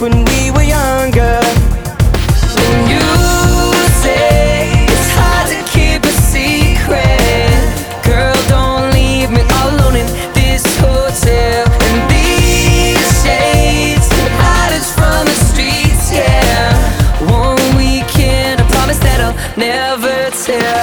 when we were younger. When you say it's hard to keep a secret, girl, don't leave me alone in this hotel. And these shades hide us from the streets, yeah. One weekend, I promise that I'll never tell.